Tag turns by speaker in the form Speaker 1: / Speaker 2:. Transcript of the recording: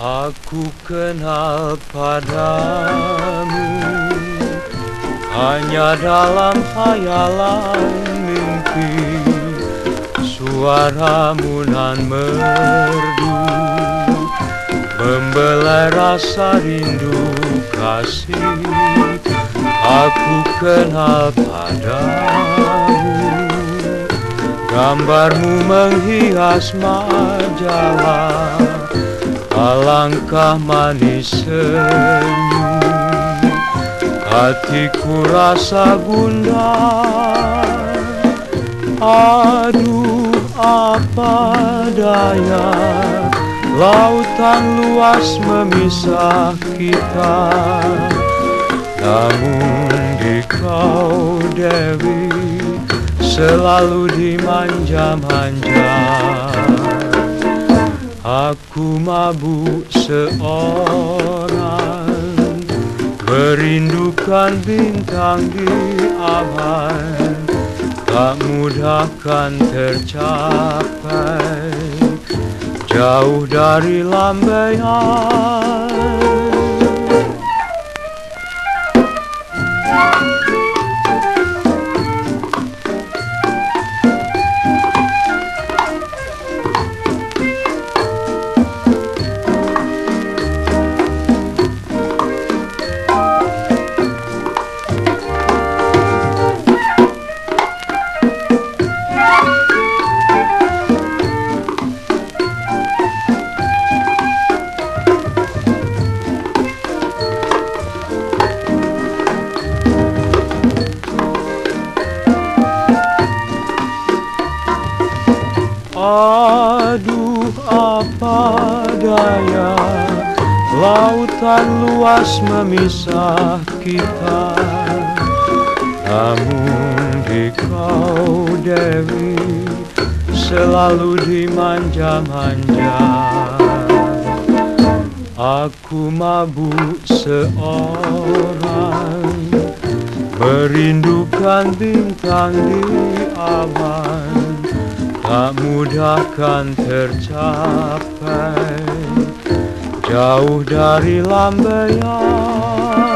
Speaker 1: Aku kenal padamu Hanya dalam hayalan mimpi. Suaramu nan merdu Membelai rasa rindu kasih. Aku kenal padamu. Gambarmu menghias majalah Alangkah manis senyum. Hatiku rasa gundah Aduh apa daya. Lautan luas memisah kita. Namun di kau Dewi Selalu dimanja-manja Aku mabuk seorang Merindukan bintang di awan. Tak mudah kan tercapai Jauh dari lambaian Aduh apa daya? Lautan luas memisah kita. Namun di kau Dewi Selalu dimanja-manja Aku mabuk seorang Merindukan bintang di awan Tak mudah kan tercapai. Jauh dari lambaian